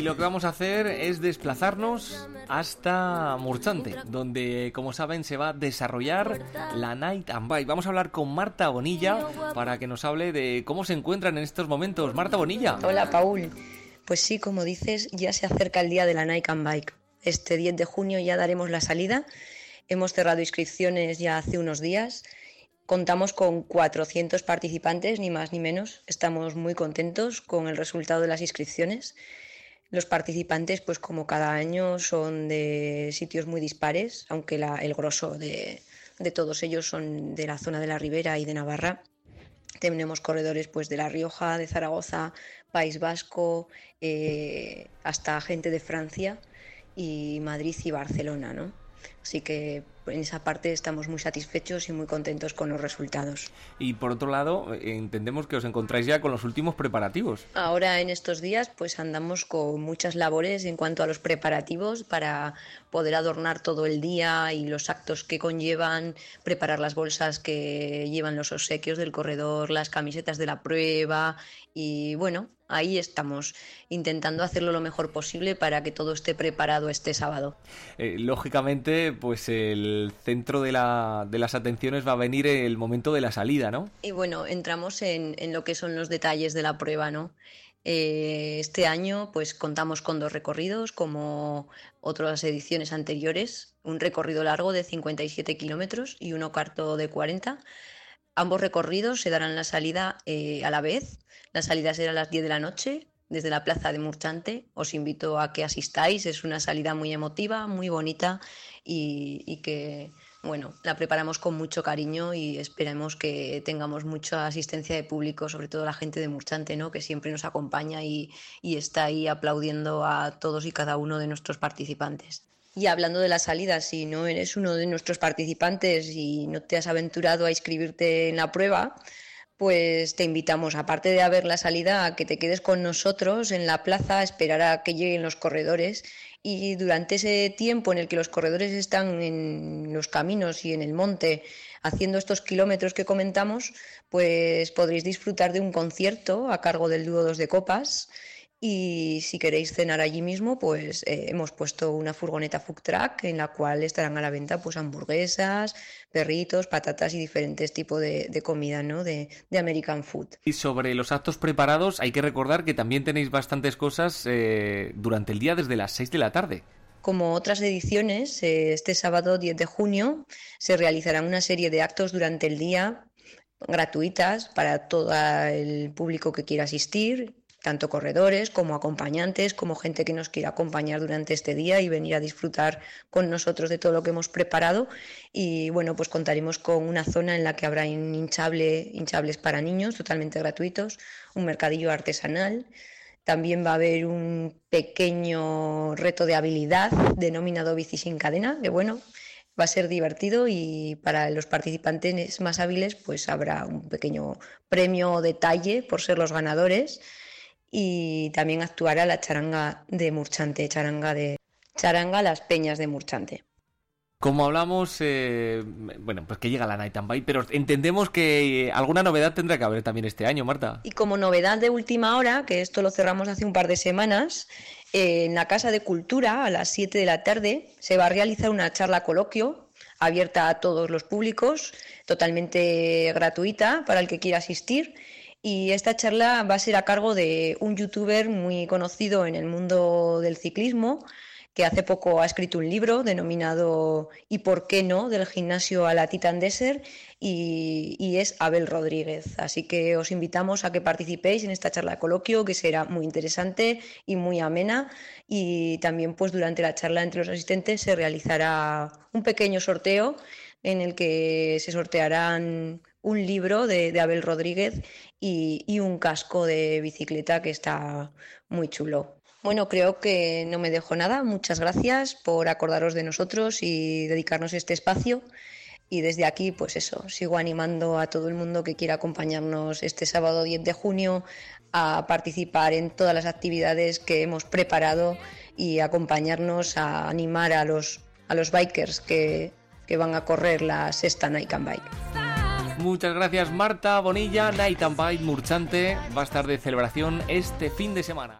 Y lo que vamos a hacer es desplazarnos hasta Murchante, donde, como saben, se va a desarrollar la Night and Bike. Vamos a hablar con Marta Bonilla para que nos hable de cómo se encuentran en estos momentos. Marta Bonilla. Hola, Paul. Pues sí, como dices, ya se acerca el día de la Night and Bike. Este 10 de junio ya daremos la salida. Hemos cerrado inscripciones ya hace unos días Contamos con 400 participantes, ni más ni menos. Estamos muy contentos con el resultado de las inscripciones. Los participantes, pues como cada año, son de sitios muy dispares, aunque el grosso de, todos ellos son de la zona de la Ribera y de Navarra. Tenemos corredores pues de La Rioja, de Zaragoza, País Vasco, eh, hasta gente de Francia y Madrid y Barcelona, ¿no? Así que en esa parte estamos muy satisfechos y muy contentos con los resultados. Y por otro lado, entendemos que os encontráis ya con los últimos preparativos. Ahora en estos días pues andamos con muchas labores en cuanto a los preparativos para poder adornar todo el día y los actos que conllevan, preparar las bolsas que llevan los obsequios del corredor, las camisetas de la prueba y bueno, ahí estamos intentando hacerlo lo mejor posible para que todo esté preparado este sábado. Eh, lógicamente, pues el centro de, la, de, las atenciones va a venir el momento de la salida, ¿no? Y bueno, entramos en, lo que son los detalles de la prueba, ¿no? Eh, este año pues contamos con dos recorridos como otras ediciones anteriores, un recorrido largo de 57 kilómetros y uno corto de 40. Ambos recorridos se darán la salida eh, a la vez. La salida será a las 10 de la noche desde la plaza de Murchante. Os invito a que asistáis. Es una salida muy emotiva, muy bonita y, que, bueno, la preparamos con mucho cariño y esperemos que tengamos mucha asistencia de público, sobre todo la gente de Murchante, ¿no? que siempre nos acompaña y, y está ahí aplaudiendo a todos y cada uno de nuestros participantes. Y hablando de la salida, si no eres uno de nuestros participantes y no te has aventurado a inscribirte en la prueba, pues te invitamos, aparte de ver la salida, a que te quedes con nosotros en la plaza, a esperar a que lleguen los corredores. Y durante ese tiempo en el que los corredores están en los caminos y en el monte haciendo estos kilómetros que comentamos, pues podréis disfrutar de un concierto a cargo del dúo Dos de Copas y si queréis cenar allí mismo, pues eh, hemos puesto una furgoneta food truck en la cual estarán a la venta pues hamburguesas, perritos, patatas y diferentes tipos de, comida, ¿no? De, American food. Y sobre los actos preparados, hay que recordar que también tenéis bastantes cosas eh, durante el día desde las 6 de la tarde. Como otras ediciones, eh, este sábado 10 de junio se realizarán una serie de actos durante el día gratuitas para todo el público que quiera asistir, tanto corredores como acompañantes, como gente que nos quiera acompañar durante este día y venir a disfrutar con nosotros de todo lo que hemos preparado. Y bueno, pues contaremos con una zona en la que habrá hinchable, hinchables para niños totalmente gratuitos, un mercadillo artesanal. También va a haber un pequeño reto de habilidad denominado bici sin cadena, que bueno, va a ser divertido y para los participantes más hábiles pues habrá un pequeño premio o detalle por ser los ganadores y también actuará la charanga de Murchante, charanga de charanga Las Peñas de Murchante. Como hablamos, eh, bueno, pues que llega la Night and Bike, pero entendemos que alguna novedad tendrá que haber también este año, Marta. Y como novedad de última hora, que esto lo cerramos hace un par de semanas, eh, en la Casa de Cultura a las 7 de la tarde se va a realizar una charla coloquio abierta a todos los públicos, totalmente gratuita para el que quiera asistir y esta charla va a ser a cargo de un youtuber muy conocido en el mundo del ciclismo, que hace poco ha escrito un libro denominado ¿Y por qué no? del gimnasio a la Titan Desert y, es Abel Rodríguez. Así que os invitamos a que participéis en esta charla de coloquio que será muy interesante y muy amena y también pues durante la charla entre los asistentes se realizará un pequeño sorteo en el que se sortearán un libro de, Abel Rodríguez y, un casco de bicicleta que está muy chulo. Bueno, creo que no me dejo nada. Muchas gracias por acordaros de nosotros y dedicarnos este espacio. Y desde aquí, pues eso, sigo animando a todo el mundo que quiera acompañarnos este sábado 10 de junio a participar en todas las actividades que hemos preparado y acompañarnos a animar a los, a los bikers que, que van a correr la sexta Nike Bike. Muchas gracias Marta Bonilla, Night and Bike Murchante va a estar de celebración este fin de semana.